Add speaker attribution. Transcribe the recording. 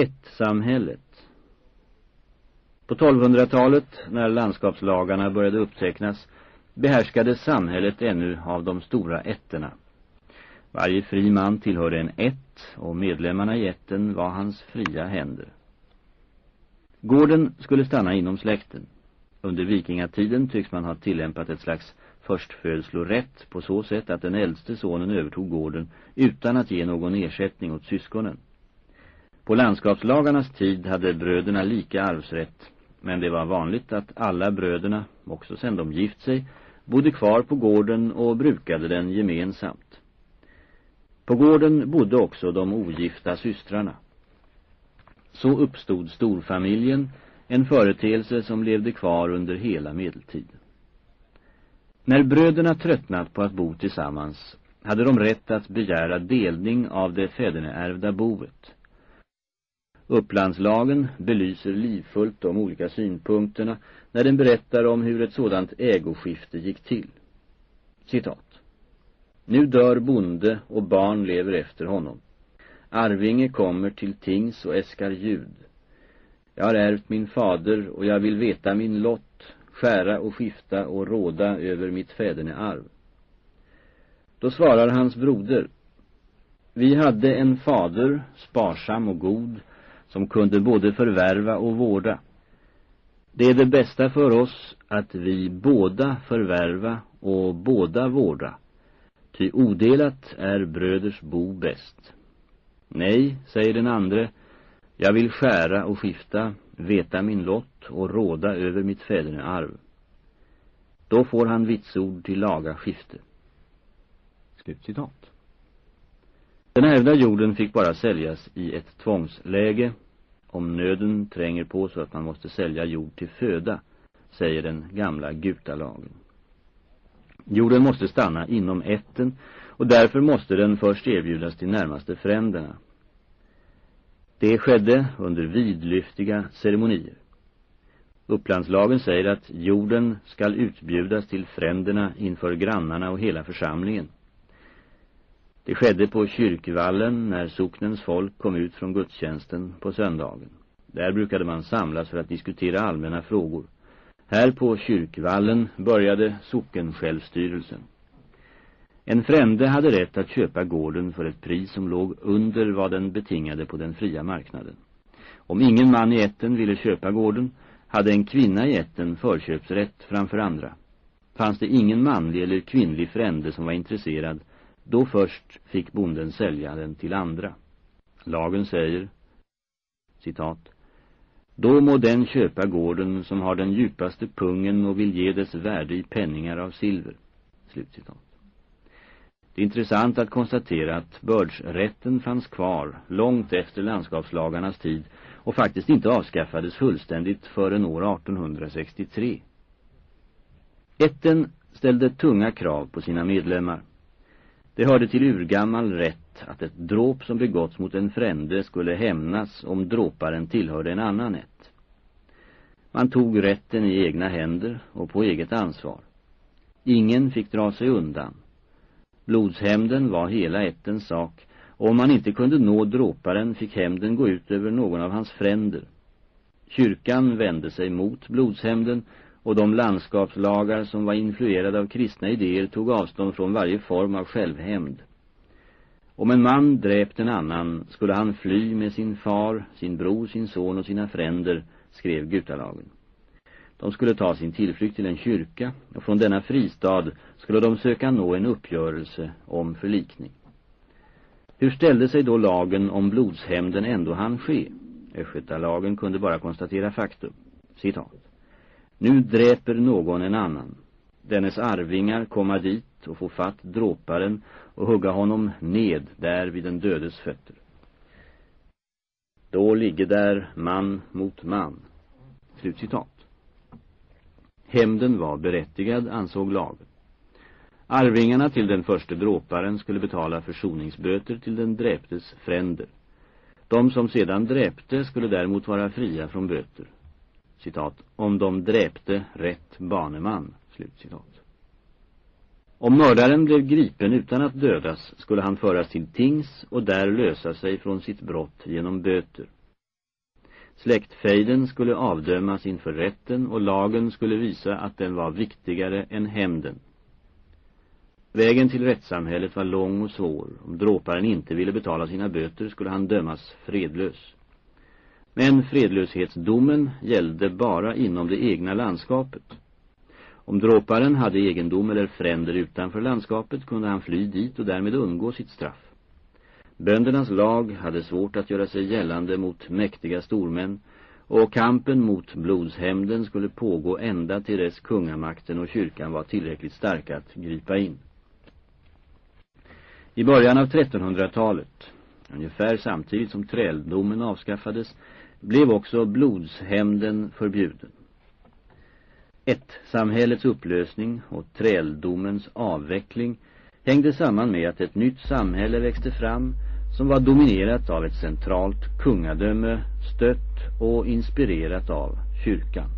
Speaker 1: Ett-samhället På 1200-talet, när landskapslagarna började upptecknas, behärskades samhället ännu av de stora ätterna. Varje fri man tillhörde en ett och medlemmarna i ätten var hans fria händer. Gården skulle stanna inom släkten. Under vikingatiden tycks man ha tillämpat ett slags förstfödslorätt på så sätt att den äldste sonen övertog gården utan att ge någon ersättning åt syskonen. På landskapslagarnas tid hade bröderna lika arvsrätt, men det var vanligt att alla bröderna, också sedan de gift sig, bodde kvar på gården och brukade den gemensamt. På gården bodde också de ogifta systrarna. Så uppstod storfamiljen, en företeelse som levde kvar under hela medeltiden. När bröderna tröttnat på att bo tillsammans hade de rätt att begära delning av det fäderneärvda boet. Upplandslagen belyser livfullt de olika synpunkterna när den berättar om hur ett sådant ägoskifte gick till. Citat. Nu dör bonde och barn lever efter honom. Arvinge kommer till tings och äskar ljud. Jag har ärvt min fader och jag vill veta min lott, skära och skifta och råda över mitt fädernearv. Då svarar hans broder, vi hade en fader, sparsam och god, som kunde både förvärva och vårda. Det är det bästa för oss att vi båda förvärva och båda vårda, ty odelat är bröders bo bäst. Nej, säger den andre, jag vill skära och skifta, veta min lott och råda över mitt fädernearv. Då får han vitsord till laga skifte. Slutcitat. Den ärvda jorden fick bara säljas i ett tvångsläge om nöden tränger på så att man måste sälja jord till föda, säger den gamla gutalagen. Jorden måste stanna inom ätten och därför måste den först erbjudas till närmaste fränderna. Det skedde under vidlyftiga ceremonier. Upplandslagen säger att jorden skall utbjudas till fränderna inför grannarna och hela församlingen. Det skedde på kyrkvallen när socknens folk kom ut från gudstjänsten på söndagen. Där brukade man samlas för att diskutera allmänna frågor. Här på kyrkvallen började socken självstyrelsen. En frände hade rätt att köpa gården för ett pris som låg under vad den betingade på den fria marknaden. Om ingen man i ätten ville köpa gården hade en kvinna i ätten förköpsrätt framför andra. Fanns det ingen manlig eller kvinnlig frände som var intresserad, då först fick bonden sälja den till andra. Lagen säger, citat, då må den köpa gården som har den djupaste pungen och vill ge dess värde i penningar av silver. Slutcitat. Det är intressant att konstatera att bördsrätten fanns kvar långt efter landskapslagarnas tid och faktiskt inte avskaffades fullständigt förrän år 1863. Ätten ställde tunga krav på sina medlemmar. Det hörde till urgammal rätt att ett dråp som begåtts mot en frände skulle hämnas om dråparen tillhörde en annan ett. Man tog rätten i egna händer och på eget ansvar. Ingen fick dra sig undan. Blodshämnden var hela ättens sak och om man inte kunde nå dråparen fick hämnden gå ut över någon av hans fränder. Kyrkan vände sig mot blodshämnden och de landskapslagar som var influerade av kristna idéer tog avstånd från varje form av självhämnd. Om en man dräpt en annan skulle han fly med sin far, sin bror, sin son och sina fränder, skrev gutalagen. De skulle ta sin tillflykt till en kyrka och från denna fristad skulle de söka nå en uppgörelse om förlikning. Hur ställde sig då lagen om blodshämnden ändå han ske? Östgötalagen kunde bara konstatera faktum. Citat. Nu dräper någon en annan. Dennes arvingar komma dit och få fatt dråparen och hugga honom ned där vid den dödes fötter. Då ligger där man mot man. Slutcitat. Hämnden var berättigad, ansåg lagen. Arvingarna till den första dråparen skulle betala försoningsböter till den dräptes fränder. De som sedan dräpte skulle däremot vara fria från böter. Citat, om de dräpte rätt baneman. Slutcitat. Om mördaren blev gripen utan att dödas skulle han föras till tings och där lösa sig från sitt brott genom böter. Släktfejden skulle avdömas inför rätten och lagen skulle visa att den var viktigare än hämnden. Vägen till rättssamhället var lång och svår. Om dråparen inte ville betala sina böter skulle han dömas fredlös. Men fredlöshetsdomen gällde bara inom det egna landskapet. Om dråparen hade egendom eller fränder utanför landskapet kunde han fly dit och därmed undgå sitt straff. Böndernas lag hade svårt att göra sig gällande mot mäktiga stormän och kampen mot blodshämnden skulle pågå ända till dess kungamakten och kyrkan var tillräckligt starka att gripa in. I början av 1300-talet, ungefär samtidigt som träldomen avskaffades, blev också blodshämnden förbjuden. Ett samhällets upplösning och träldomens avveckling hängde samman med att ett nytt samhälle växte fram som var dominerat av ett centralt kungadöme stött och inspirerat av kyrkan.